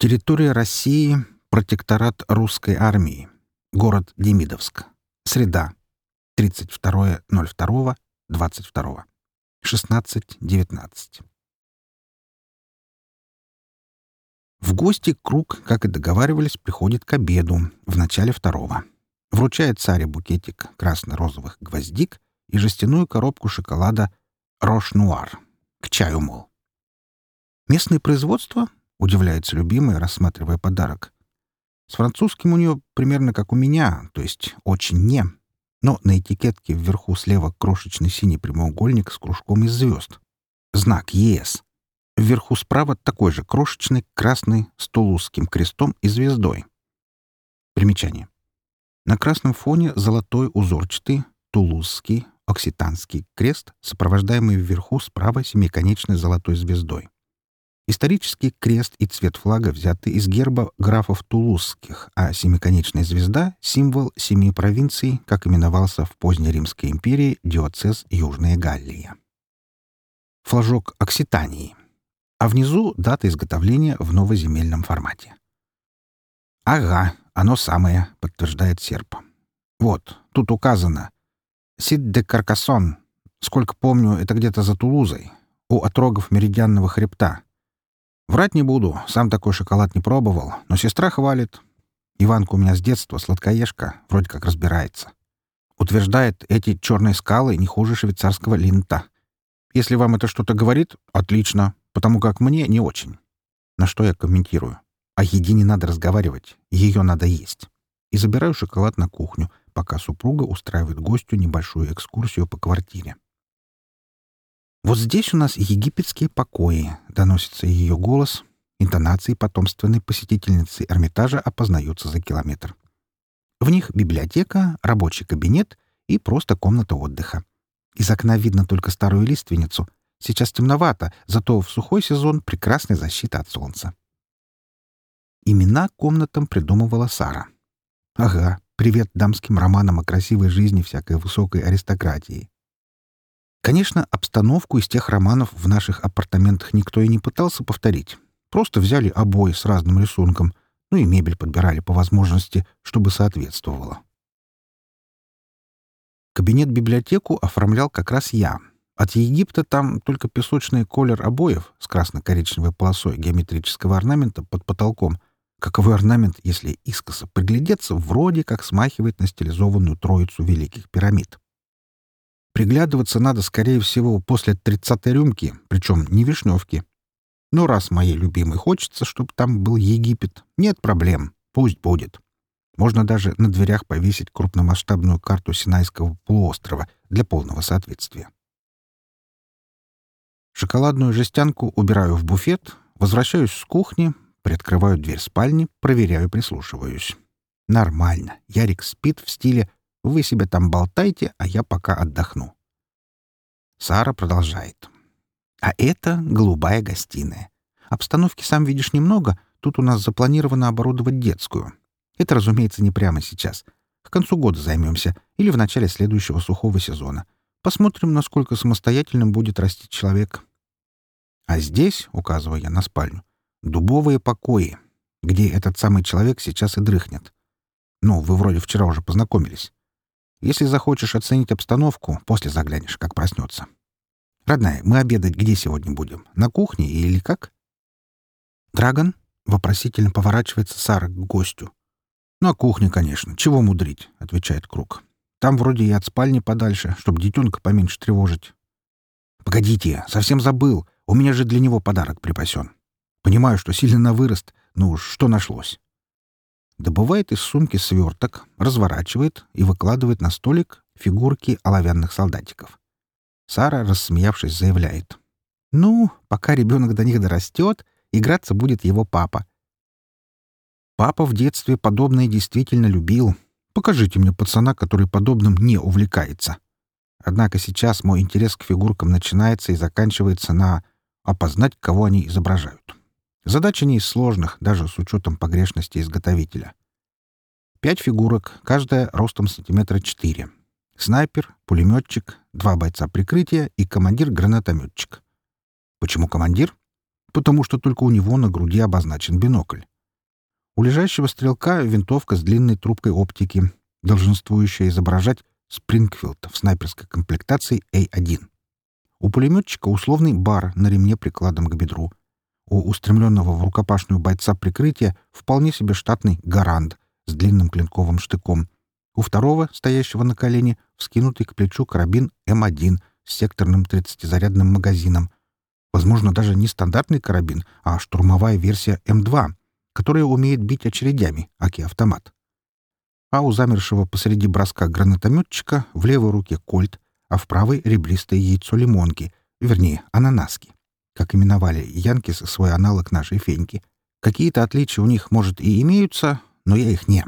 Территория России, протекторат русской армии, город Демидовск. Среда, 32.02.22. 16.19. В гости круг, как и договаривались, приходит к обеду в начале второго. Вручает царе букетик красно-розовых гвоздик и жестяную коробку шоколада «Рош-Нуар» к чаю, мол. «Местное производство?» — удивляется любимая, рассматривая подарок. «С французским у нее примерно как у меня, то есть очень не. Но на этикетке вверху слева крошечный синий прямоугольник с кружком из звезд. Знак ЕС. Вверху справа такой же крошечный красный с тулузским крестом и звездой. Примечание. На красном фоне золотой узорчатый тулузский окситанский крест, сопровождаемый вверху справа семиконечной золотой звездой. Исторический крест и цвет флага взяты из герба графов Тулузских, а семиконечная звезда — символ семи провинций, как именовался в поздней Римской империи диоцез Южная Галлия. Флажок Окситании. А внизу дата изготовления в новоземельном формате. «Ага, оно самое», — подтверждает серп. «Вот, тут указано. Сид де Каркасон. Сколько помню, это где-то за Тулузой, у отрогов Меридианного хребта. Врать не буду, сам такой шоколад не пробовал, но сестра хвалит. Иванка у меня с детства сладкоежка, вроде как разбирается. Утверждает, эти черные скалы не хуже швейцарского линта. Если вам это что-то говорит, отлично, потому как мне не очень. На что я комментирую. О еде не надо разговаривать, ее надо есть. И забираю шоколад на кухню, пока супруга устраивает гостю небольшую экскурсию по квартире. «Вот здесь у нас египетские покои», — доносится ее голос. Интонации потомственной посетительницы Эрмитажа опознаются за километр. В них библиотека, рабочий кабинет и просто комната отдыха. Из окна видно только старую лиственницу. Сейчас темновато, зато в сухой сезон прекрасная защита от солнца. Имена комнатам придумывала Сара. Ага, привет дамским романам о красивой жизни всякой высокой аристократии. Конечно, обстановку из тех романов в наших апартаментах никто и не пытался повторить. Просто взяли обои с разным рисунком, ну и мебель подбирали по возможности, чтобы соответствовало. Кабинет-библиотеку оформлял как раз я. От Египта там только песочный колер обоев с красно-коричневой полосой геометрического орнамента под потолком. Каковой орнамент, если искоса приглядеться, вроде как смахивает на стилизованную троицу великих пирамид. Приглядываться надо, скорее всего, после тридцатой рюмки, причем не вишневки. Но раз моей любимой хочется, чтобы там был Египет, нет проблем, пусть будет. Можно даже на дверях повесить крупномасштабную карту Синайского полуострова для полного соответствия. Шоколадную жестянку убираю в буфет, возвращаюсь с кухни, приоткрываю дверь спальни, проверяю, прислушиваюсь. Нормально. Ярик спит в стиле вы себе там болтайте, а я пока отдохну. Сара продолжает. А это голубая гостиная. Обстановки, сам видишь, немного. Тут у нас запланировано оборудовать детскую. Это, разумеется, не прямо сейчас. К концу года займемся или в начале следующего сухого сезона. Посмотрим, насколько самостоятельным будет расти человек. А здесь, указываю я на спальню, дубовые покои, где этот самый человек сейчас и дрыхнет. Ну, вы вроде вчера уже познакомились. Если захочешь оценить обстановку, после заглянешь, как проснется. Родная, мы обедать где сегодня будем? На кухне или как? Драгон вопросительно поворачивается Сара к гостю. На кухне, конечно. Чего мудрить, отвечает Круг. Там вроде и от спальни подальше, чтобы детенка поменьше тревожить. Погодите, совсем забыл. У меня же для него подарок припасен. Понимаю, что сильно на вырост, но что нашлось? Добывает из сумки сверток, разворачивает и выкладывает на столик фигурки оловянных солдатиков. Сара, рассмеявшись, заявляет. «Ну, пока ребенок до них дорастет, играться будет его папа». Папа в детстве подобное действительно любил. Покажите мне пацана, который подобным не увлекается. Однако сейчас мой интерес к фигуркам начинается и заканчивается на опознать, кого они изображают. Задача не из сложных, даже с учетом погрешности изготовителя. Пять фигурок, каждая ростом сантиметра четыре. Снайпер, пулеметчик, два бойца прикрытия и командир-гранатометчик. Почему командир? Потому что только у него на груди обозначен бинокль. У лежащего стрелка винтовка с длинной трубкой оптики, долженствующая изображать Спрингфилд в снайперской комплектации А1. У пулеметчика условный бар на ремне прикладом к бедру. У устремленного в рукопашную бойца прикрытия вполне себе штатный гарант с длинным клинковым штыком. У второго, стоящего на колене, вскинутый к плечу карабин М1 с секторным 30-зарядным магазином. Возможно, даже не стандартный карабин, а штурмовая версия М2, которая умеет бить очередями, аки автомат. А у замершего посреди броска гранатометчика в левой руке кольт, а в правой — ребристое яйцо лимонки, вернее, ананаски, как именовали янкис свой аналог нашей феньки. Какие-то отличия у них, может, и имеются, но я их не.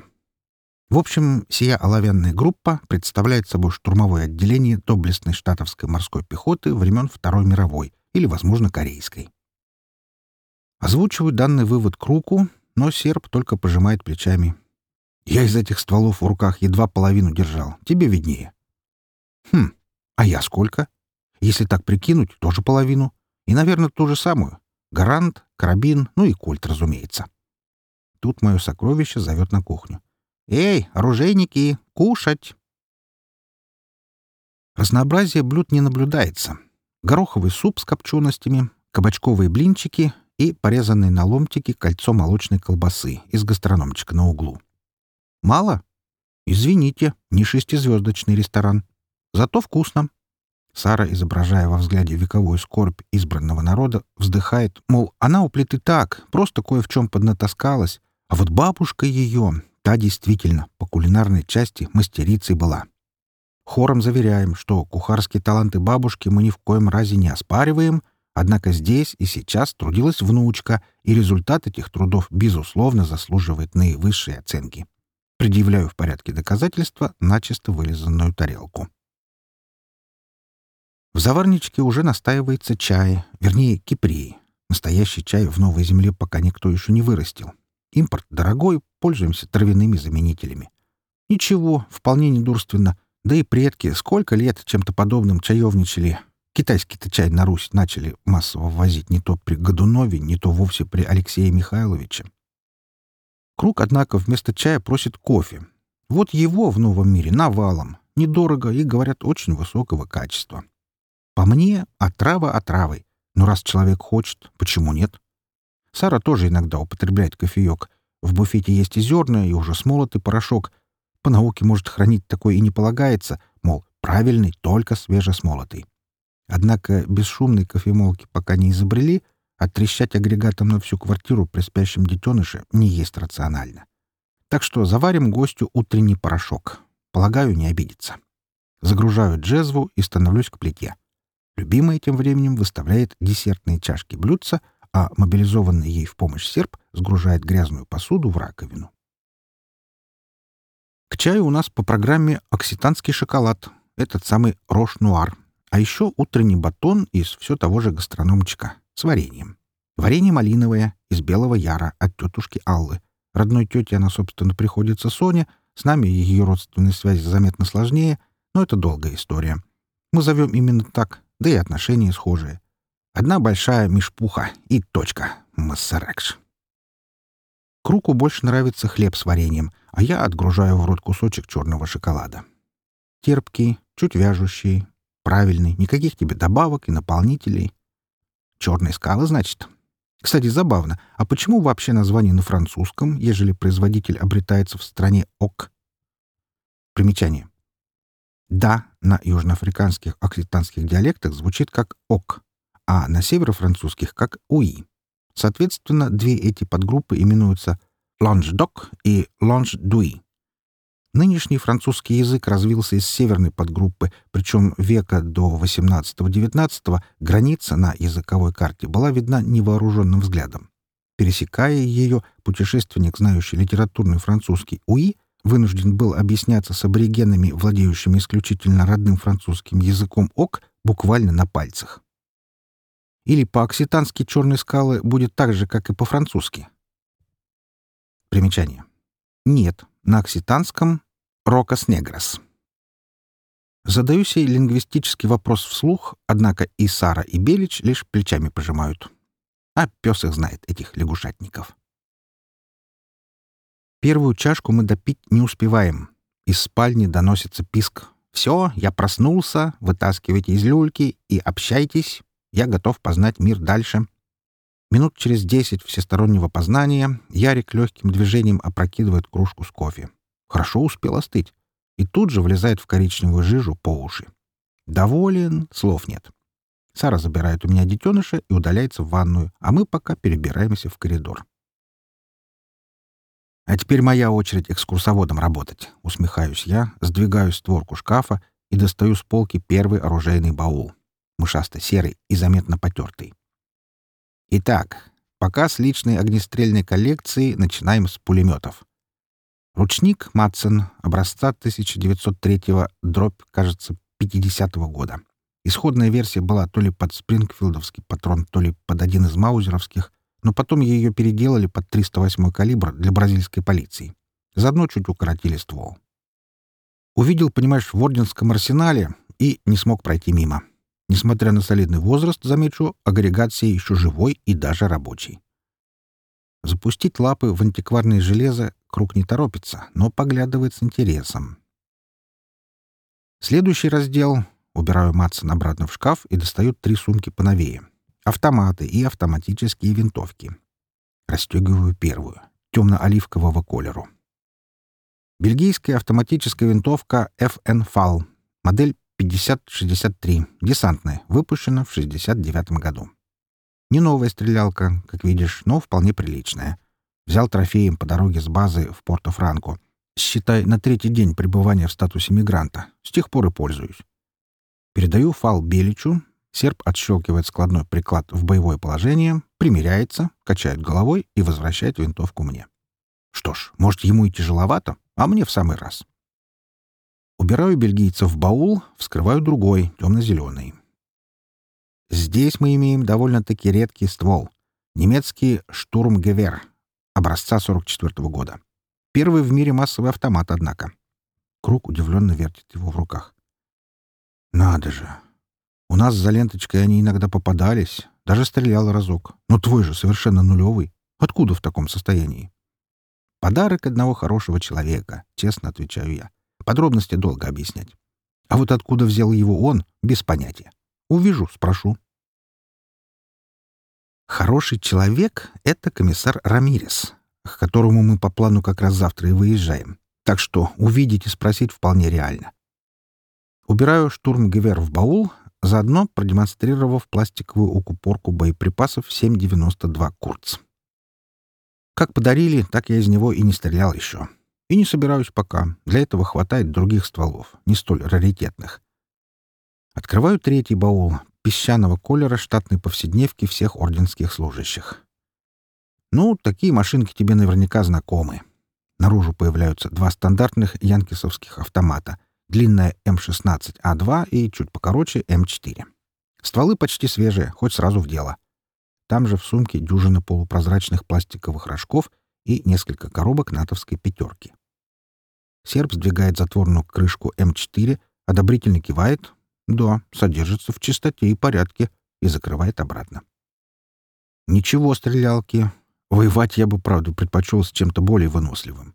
В общем, сия оловянная группа представляет собой штурмовое отделение доблестной штатовской морской пехоты времен Второй мировой или, возможно, корейской. Озвучиваю данный вывод Круку, но серб только пожимает плечами. Я из этих стволов в руках едва половину держал. Тебе виднее. Хм, а я сколько? Если так прикинуть, тоже половину. И, наверное, ту же самую. Гарант, карабин, ну и кольт, разумеется. Тут мое сокровище зовет на кухню. «Эй, оружейники, кушать!» Разнообразие блюд не наблюдается. Гороховый суп с копченостями, кабачковые блинчики и порезанные на ломтики кольцо молочной колбасы из гастрономчика на углу. Мало? Извините, не шестизвездочный ресторан. Зато вкусно. Сара, изображая во взгляде вековую скорбь избранного народа, вздыхает, мол, она у плиты так, просто кое в чем поднатаскалась, а вот бабушка ее, Та действительно по кулинарной части мастерицей была. Хором заверяем, что кухарские таланты бабушки мы ни в коем разе не оспариваем, однако здесь и сейчас трудилась внучка, и результат этих трудов, безусловно, заслуживает наивысшей оценки. Предъявляю в порядке доказательства начисто вылизанную тарелку. В заварничке уже настаивается чай, вернее, кипрей. Настоящий чай в новой земле пока никто еще не вырастил. Импорт дорогой, пользуемся травяными заменителями. Ничего, вполне недурственно. Да и предки сколько лет чем-то подобным чаевничали. Китайский-то чай на Русь начали массово ввозить не то при Годунове, не то вовсе при Алексее Михайловиче. Круг, однако, вместо чая просит кофе. Вот его в новом мире навалом. Недорого и, говорят, очень высокого качества. По мне, отрава отравой. Но раз человек хочет, почему нет? Сара тоже иногда употребляет кофеек. В буфете есть и зерна, и уже смолотый порошок. По науке, может, хранить такое и не полагается, мол, правильный, только свежесмолотый. Однако бесшумной кофемолки пока не изобрели, а трещать агрегатом на всю квартиру при спящем детеныше не есть рационально. Так что заварим гостю утренний порошок. Полагаю, не обидится. Загружаю джезву и становлюсь к плите. Любимая тем временем выставляет десертные чашки блюдца, а мобилизованный ей в помощь серп сгружает грязную посуду в раковину. К чаю у нас по программе окситанский шоколад, этот самый рош-нуар, а еще утренний батон из все того же гастрономчика с вареньем. Варенье малиновое из белого яра от тетушки Аллы. Родной тете она, собственно, приходится Соня, с нами ее родственные связи заметно сложнее, но это долгая история. Мы зовем именно так, да и отношения схожие. Одна большая мишпуха и точка. Массарекш. Круку больше нравится хлеб с вареньем, а я отгружаю в рот кусочек черного шоколада. Терпкий, чуть вяжущий, правильный, никаких тебе добавок и наполнителей. Черные скалы, значит. Кстати, забавно, а почему вообще название на французском, ежели производитель обретается в стране ОК? Примечание. «Да» на южноафриканских окситанских диалектах звучит как «ок», а на северо-французских как «уи». Соответственно, две эти подгруппы именуются «ланж-док» и «ланж-дуи». Нынешний французский язык развился из северной подгруппы, причем века до XVIII-XIX граница на языковой карте была видна невооруженным взглядом. Пересекая ее, путешественник, знающий литературный французский «уи», вынужден был объясняться с аборигенами, владеющими исключительно родным французским языком «ок», буквально на пальцах. Или по-окситански черные скалы будет так же, как и по-французски? Примечание. Нет, на окситанском «рокас негрос». Задаю сей лингвистический вопрос вслух, однако и Сара, и Белич лишь плечами пожимают. А пес их знает, этих лягушатников. Первую чашку мы допить не успеваем. Из спальни доносится писк. «Все, я проснулся, вытаскивайте из люльки и общайтесь. Я готов познать мир дальше». Минут через десять всестороннего познания Ярик легким движением опрокидывает кружку с кофе. Хорошо успел остыть. И тут же влезает в коричневую жижу по уши. Доволен, слов нет. Сара забирает у меня детеныша и удаляется в ванную, а мы пока перебираемся в коридор. «А теперь моя очередь экскурсоводом работать», — усмехаюсь я, сдвигаю створку шкафа и достаю с полки первый оружейный баул, мышасто-серый и заметно потертый. Итак, пока с личной огнестрельной коллекции начинаем с пулеметов. Ручник Матсон образца 1903 дробь, кажется, 50-го года. Исходная версия была то ли под спрингфилдовский патрон, то ли под один из маузеровских, но потом ее переделали под 308 калибр для бразильской полиции. Заодно чуть укоротили ствол. Увидел, понимаешь, в Орденском арсенале и не смог пройти мимо. Несмотря на солидный возраст, замечу, агрегат сей еще живой и даже рабочий. Запустить лапы в антикварное железо круг не торопится, но поглядывает с интересом. Следующий раздел Убираю Матсон обратно в шкаф и достаю три сумки поновее. Автоматы и автоматические винтовки. Расстегиваю первую, темно-оливкового колеру. Бельгийская автоматическая винтовка FN FAL, модель 5063, десантная, выпущена в 69 году. Не новая стрелялка, как видишь, но вполне приличная. Взял трофеем по дороге с базы в Порто-Франко. Считай, на третий день пребывания в статусе мигранта. С тех пор и пользуюсь. Передаю фал Беличу, серб отщелкивает складной приклад в боевое положение, примеряется, качает головой и возвращает винтовку мне. Что ж, может, ему и тяжеловато, а мне в самый раз. Убираю бельгийца в баул, вскрываю другой, темно-зеленый. Здесь мы имеем довольно-таки редкий ствол. Немецкий «Штурмгевер» образца 44 -го года. Первый в мире массовый автомат, однако. Круг удивленно вертит его в руках. Надо же. У нас за ленточкой они иногда попадались. Даже стрелял разок. Но твой же совершенно нулевый. Откуда в таком состоянии? Подарок одного хорошего человека, честно отвечаю я. Подробности долго объяснять. А вот откуда взял его он, без понятия. Увижу, спрошу. Хороший человек — это комиссар Рамирес, к которому мы по плану как раз завтра и выезжаем. Так что увидеть и спросить вполне реально. Убираю штурмгевер в баул, заодно продемонстрировав пластиковую укупорку боеприпасов 7,92 «Курц». Как подарили, так я из него и не стрелял еще. И не собираюсь пока. Для этого хватает других стволов, не столь раритетных. Открываю третий баул песчаного колера штатной повседневки всех орденских служащих. Ну, такие машинки тебе наверняка знакомы. Наружу появляются два стандартных янкисовских автомата — длинная М16А2 и чуть покороче М4. Стволы почти свежие, хоть сразу в дело. Там же в сумке дюжина полупрозрачных пластиковых рожков и несколько коробок натовской пятерки. Серб сдвигает затворную крышку М4, одобрительно кивает. Да, содержится в чистоте и порядке, и закрывает обратно. Ничего, стрелялки. Воевать я бы, правда, предпочел с чем-то более выносливым.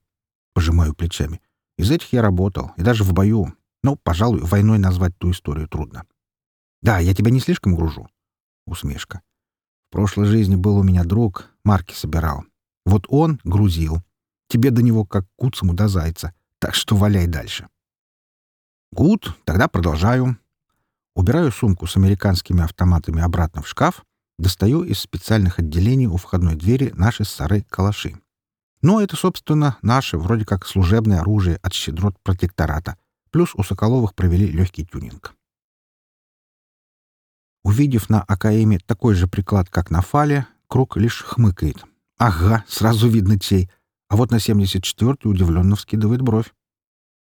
Пожимаю плечами. Из этих я работал, и даже в бою. Но, пожалуй, войной назвать ту историю трудно. Да, я тебя не слишком гружу. Усмешка. В прошлой жизни был у меня друг, марки собирал. Вот он грузил. Тебе до него как куцему до зайца. Так что валяй дальше. Гуд, тогда продолжаю. Убираю сумку с американскими автоматами обратно в шкаф, достаю из специальных отделений у входной двери наши с Сарой калаши. Но это, собственно, наше, вроде как служебное оружие от щедрот протектората. Плюс у Соколовых провели легкий тюнинг. Увидев на АКМе такой же приклад, как на Фале, Круг лишь хмыкает. «Ага, сразу видно чей». А вот на 74-й удивленно вскидывает бровь.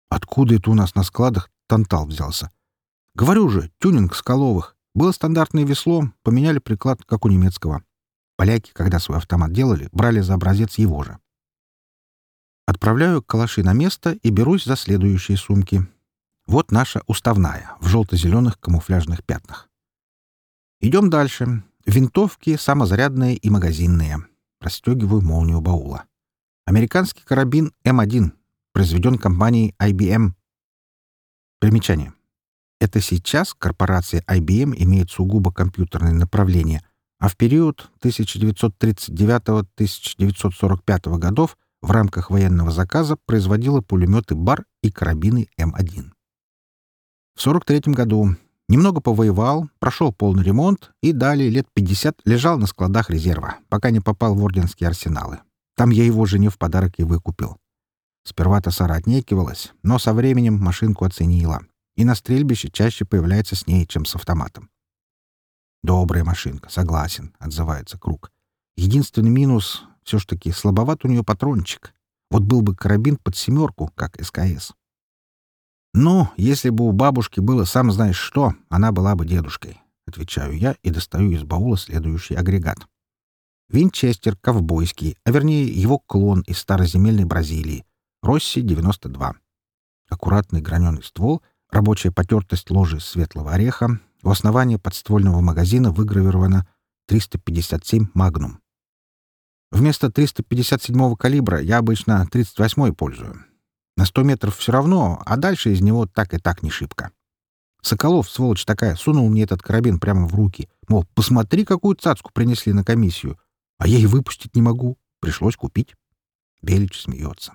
«Откуда это у нас на складах Тантал взялся?» «Говорю же, тюнинг Скаловых. Было стандартное весло, поменяли приклад, как у немецкого. Поляки, когда свой автомат делали, брали за образец его же. Отправляю калаши на место и берусь за следующие сумки. Вот наша уставная, в желто-зеленых камуфляжных пятнах. Идем дальше. Винтовки самозарядные и магазинные. Расстегиваю молнию баула. Американский карабин М1, произведен компанией IBM. Примечание. Это сейчас корпорация IBM имеет сугубо компьютерное направление, а в период 1939-1945 годов в рамках военного заказа производила пулеметы БАР и карабины М1. В 1943 году немного повоевал, прошел полный ремонт и далее лет 50 лежал на складах резерва, пока не попал в орденские арсеналы. Там я его жене в подарок и выкупил. Сперва-то Сара отнекивалась, но со временем машинку оценила. И на стрельбище чаще появляется с ней, чем с автоматом. «Добрая машинка, согласен», — отзывается Круг. «Единственный минус — все ж таки слабоват у нее патрончик. Вот был бы карабин под семерку, как СКС». «Ну, если бы у бабушки было сам знаешь что, она была бы дедушкой», — отвечаю я и достаю из баула следующий агрегат. Винчестер ковбойский, а вернее его клон из староземельной Бразилии. Росси 92. Аккуратный граненый ствол, рабочая потертость ложи светлого ореха, в основании подствольного магазина выгравировано 357 «Магнум». Вместо 357-го калибра я обычно 38-й пользую. На 100 метров все равно, а дальше из него так и так не шибко. Соколов, сволочь такая, сунул мне этот карабин прямо в руки. Мол, посмотри, какую цацку принесли на комиссию. А я и выпустить не могу. Пришлось купить. Белич смеется.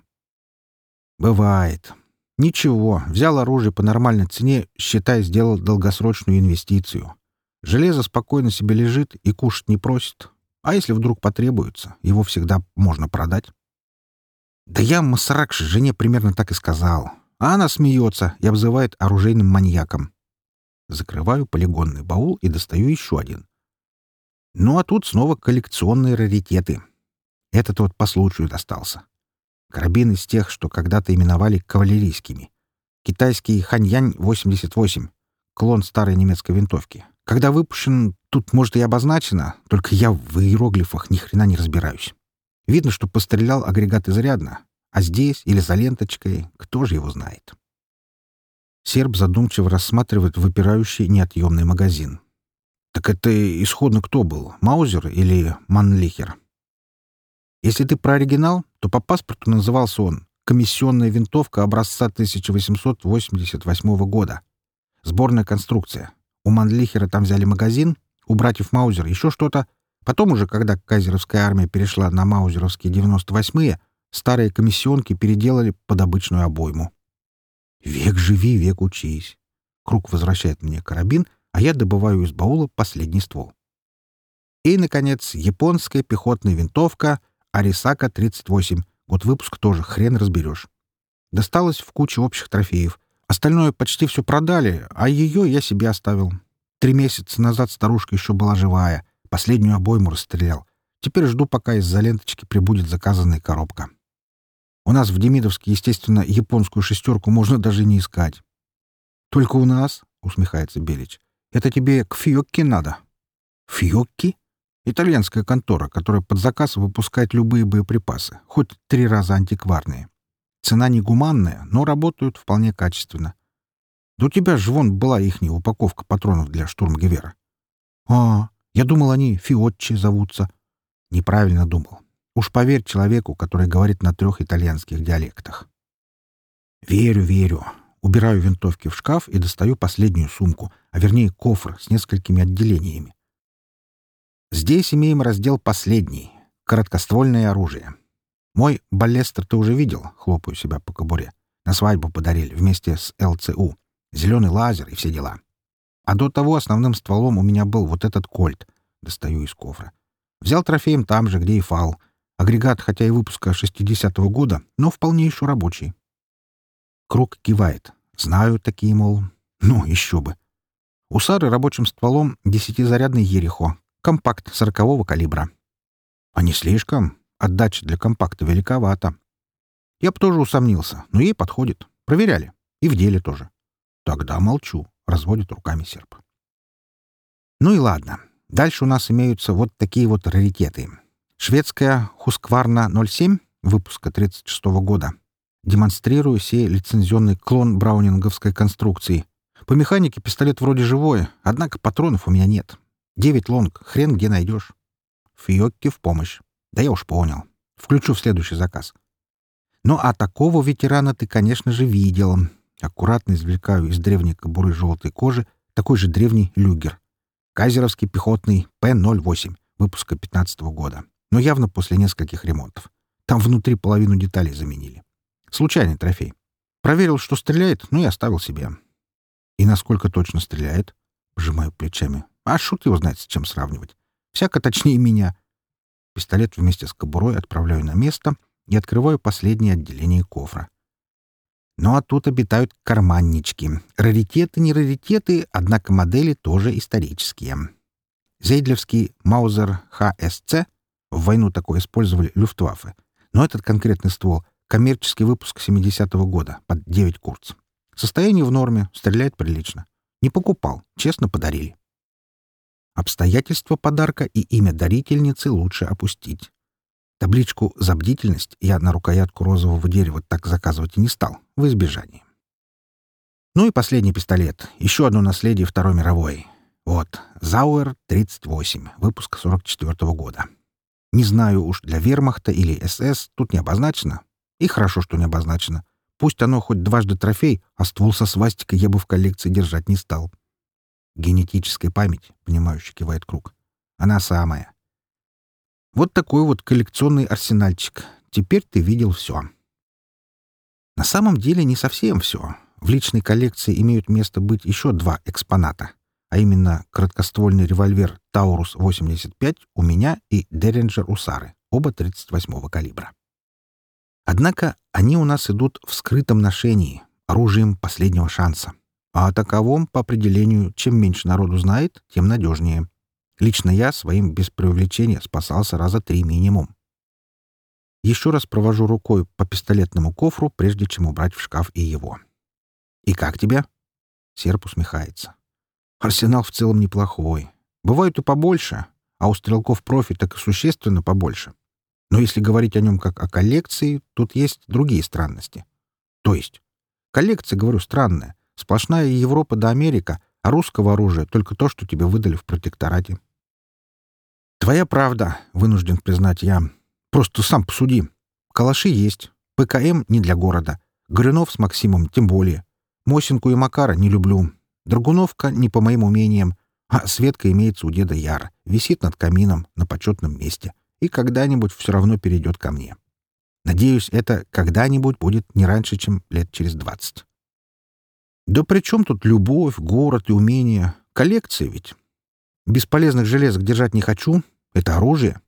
Бывает. Ничего, взял оружие по нормальной цене, считай, сделал долгосрочную инвестицию. Железо спокойно себе лежит и кушать не просит. А если вдруг потребуется, его всегда можно продать. Да я Масаракше жене примерно так и сказал. А она смеется и обзывает оружейным маньяком. Закрываю полигонный баул и достаю еще один. Ну а тут снова коллекционные раритеты. Этот вот по случаю достался. Карабин из тех, что когда-то именовали кавалерийскими. Китайский Ханьянь-88, клон старой немецкой винтовки. Когда выпущен, тут, может, и обозначено, только я в иероглифах ни хрена не разбираюсь. Видно, что пострелял агрегат изрядно, а здесь или за ленточкой, кто же его знает. Серб задумчиво рассматривает выпирающий неотъемный магазин. Так это исходно кто был, Маузер или Манлихер? Если ты про оригинал, то по паспорту назывался он «Комиссионная винтовка образца 1888 года». Сборная конструкция. У Манлихера там взяли магазин, у братьев Маузер еще что-то. Потом уже, когда кайзеровская армия перешла на маузеровские 98-е, старые комиссионки переделали под обычную обойму. Век живи, век учись. Круг возвращает мне карабин, а я добываю из баула последний ствол. И, наконец, японская пехотная винтовка Арисака 38. Год выпуск тоже хрен разберешь. Досталось в куче общих трофеев. Остальное почти все продали, а ее я себе оставил. Три месяца назад старушка еще была живая. Последнюю обойму расстрелял. Теперь жду, пока из-за ленточки прибудет заказанная коробка. У нас в Демидовске, естественно, японскую шестерку можно даже не искать. «Только у нас?» — усмехается Белич. «Это тебе к Фьокке надо». «Фьокки?» Итальянская контора, которая под заказ выпускает любые боеприпасы, хоть три раза антикварные. Цена негуманная, но работают вполне качественно. У тебя же вон была ихняя упаковка патронов для штурмгевера. А, я думал, они Фиотчи зовутся. Неправильно думал. Уж поверь человеку, который говорит на трех итальянских диалектах. Верю, верю. Убираю винтовки в шкаф и достаю последнюю сумку, а вернее кофр с несколькими отделениями. Здесь имеем раздел последний — короткоствольное оружие. Мой баллестер ты уже видел, хлопаю себя по кобуре. На свадьбу подарили вместе с ЛЦУ. Зеленый лазер и все дела. А до того основным стволом у меня был вот этот кольт. Достаю из кофра. Взял трофеем там же, где и фал. Агрегат, хотя и выпуска 60-го года, но вполне еще рабочий. Круг кивает. Знаю такие, мол. Ну, еще бы. У Сары рабочим стволом десятизарядный Ерехо, Компакт сорокового калибра. А не слишком. Отдача для компакта великовата. Я бы тоже усомнился, но ей подходит. Проверяли. И в деле тоже. Тогда молчу, разводит руками серп. Ну и ладно. Дальше у нас имеются вот такие вот раритеты. Шведская Хускварна 07 выпуска 36 года. Демонстрирую сей лицензионный клон браунинговской конструкции. По механике пистолет вроде живой, однако патронов у меня нет. Девять Long, хрен где найдешь. Fiocchi в помощь. Да я уж понял. Включу в следующий заказ. Ну, а такого ветерана ты, конечно же, видел. Аккуратно извлекаю из древней кобуры желтой кожи такой же древний люгер. Кайзеровский пехотный П-08 выпуска 15 -го года, но явно после нескольких ремонтов. Там внутри половину деталей заменили. Случайный трофей. Проверил, что стреляет, ну и оставил себе. И насколько точно стреляет? Пожимаю плечами. А шут его знает, с чем сравнивать. Всяко точнее меня. Пистолет вместе с кобурой отправляю на место и открываю последнее отделение кофра. Ну а тут обитают карманнички. Раритеты не раритеты, однако модели тоже исторические. Зейдлевский Маузер ХСЦ в войну такой использовали люфтваффе. Но этот конкретный ствол — коммерческий выпуск 70-го года под 9 курц. Состояние в норме, стреляет прилично. Не покупал, честно подарили. Обстоятельства подарка и имя дарительницы лучше опустить. Табличку «За бдительность» я на рукоятку розового дерева так заказывать не стал, в избежании. Ну и последний пистолет. Еще одно наследие Второй мировой. Вот, Зауэр 38, выпуск 44 -го года. Не знаю уж, для вермахта или СС тут не обозначено. И хорошо, что не обозначено. Пусть оно хоть дважды трофей, а ствол со свастикой я бы в коллекции держать не стал. Генетическая память, понимающе кивает круг. Она самая. Вот такой вот коллекционный арсенальчик. Теперь ты видел все. На самом деле не совсем все. В личной коллекции имеют место быть еще два экспоната, а именно краткоствольный револьвер «Таурус-85» у меня и «Деринджер» у Сары, оба 38-го калибра. Однако они у нас идут в скрытом ношении, оружием последнего шанса. А о таковом, по определению, чем меньше народу знает, тем надежнее. Лично я своим без преувеличения спасался раза три минимум. Еще раз провожу рукой по пистолетному кофру, прежде чем убрать в шкаф и его. «И как тебе?» Серп усмехается. «Арсенал в целом неплохой. Бывает и побольше, а у стрелков профи так и существенно побольше. Но если говорить о нем как о коллекции, тут есть другие странности. То есть, коллекция, говорю, странная. Сплошная Европа до Америка, а русского оружия только то, что тебе выдали в протекторате. Твоя правда, вынужден признать я. Просто сам посуди. Калаши есть. ПКМ не для города. Горюнов с Максимом тем более. Мосинку и Макара не люблю. Драгуновка не по моим умениям. А Светка имеется у деда Яр. Висит над камином на почетном месте и когда-нибудь все равно перейдет ко мне. Надеюсь, это когда-нибудь будет не раньше, чем лет через двадцать. Да при чем тут любовь, город и умение? Коллекция ведь. Бесполезных железок держать не хочу. Это оружие,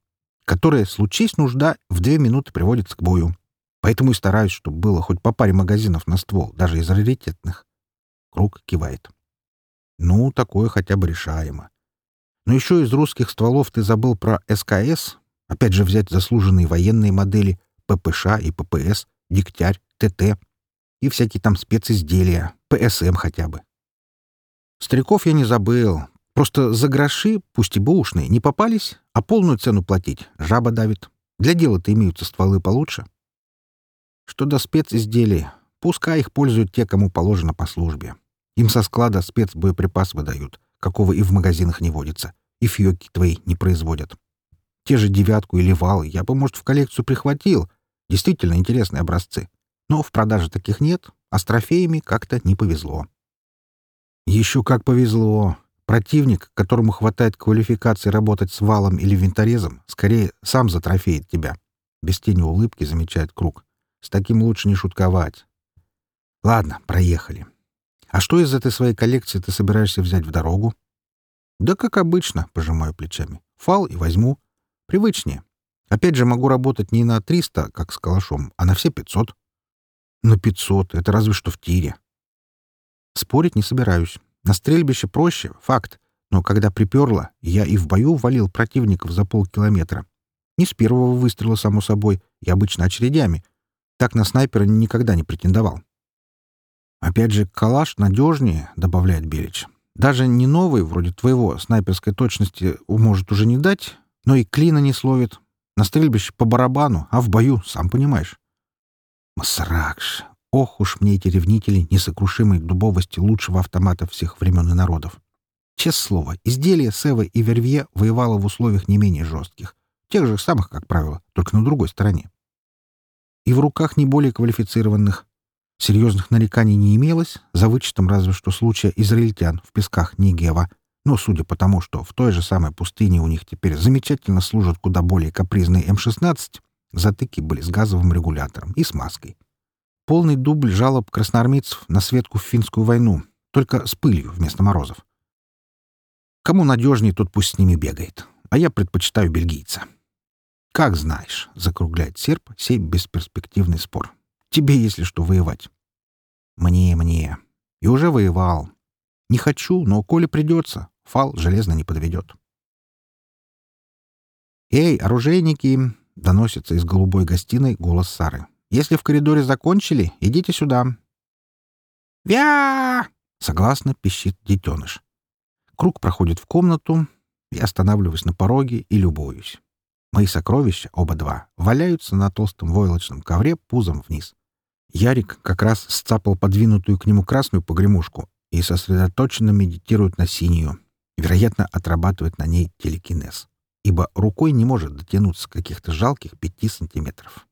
которое, случись нужда, в две минуты приводится к бою. Поэтому и стараюсь, чтобы было хоть по паре магазинов на ствол, даже из раритетных. Круг кивает. Ну, такое хотя бы решаемо. Но еще из русских стволов ты забыл про СКС, Опять же взять заслуженные военные модели ППШ и ППС, Дегтярь, ТТ и всякие там специзделия, ПСМ хотя бы. Стариков я не забыл. Просто за гроши, пусть и бэушные, не попались, а полную цену платить жаба давит. Для дела-то имеются стволы получше. Что до специзделий, пускай их пользуют те, кому положено по службе. Им со склада спецбоеприпас выдают, какого и в магазинах не водится, и фьёки твои не производят. Те же девятку или вал я бы, может, в коллекцию прихватил. Действительно интересные образцы. Но в продаже таких нет, а с трофеями как-то не повезло. Еще как повезло. Противник, которому хватает квалификации работать с валом или винторезом, скорее сам затрофеет тебя. Без тени улыбки замечает круг. С таким лучше не шутковать. Ладно, проехали. А что из этой своей коллекции ты собираешься взять в дорогу? Да как обычно, пожимаю плечами. Фал и возьму. Привычнее. Опять же, могу работать не на 300, как с калашом, а на все 500. На 500 — это разве что в тире. Спорить не собираюсь. На стрельбище проще, факт. Но когда приперло, я и в бою валил противников за полкилометра. Не с первого выстрела, само собой, и обычно очередями. Так на снайпера никогда не претендовал. Опять же, калаш надежнее, добавляет Белич. Даже не новый, вроде твоего, снайперской точности может уже не дать, но и клина не словит. На стрельбище по барабану, а в бою, сам понимаешь. Масракш. Ох уж мне эти ревнители несокрушимой дубовости лучшего автомата всех времен и народов. Честное слово, изделие Сева и Вервье воевало в условиях не менее жестких. Тех же самых, как правило, только на другой стороне. И в руках не более квалифицированных. Серьезных нареканий не имелось, за вычетом разве что случая израильтян в песках Нигева, но судя по тому, что в той же самой пустыне у них теперь замечательно служат куда более капризные М-16, затыки были с газовым регулятором и смазкой. Полный дубль жалоб красноармейцев на Светку в финскую войну, только с пылью вместо морозов. Кому надежнее, тот пусть с ними бегает, а я предпочитаю бельгийца. «Как знаешь», — закругляет серп сей бесперспективный спор. «Тебе, если что, воевать». «Мне, мне. И уже воевал. Не хочу, но коли придется, фал железно не подведет». «Эй, оружейники!» — доносится из голубой гостиной голос Сары. «Если в коридоре закончили, идите сюда». «Вя!» — согласно пищит детеныш. Круг проходит в комнату, я останавливаюсь на пороге и любуюсь. Мои сокровища, оба два, валяются на толстом войлочном ковре пузом вниз. Ярик как раз сцапал подвинутую к нему красную погремушку и сосредоточенно медитирует на синюю, вероятно, отрабатывает на ней телекинез, ибо рукой не может дотянуться каких-то жалких пяти сантиметров.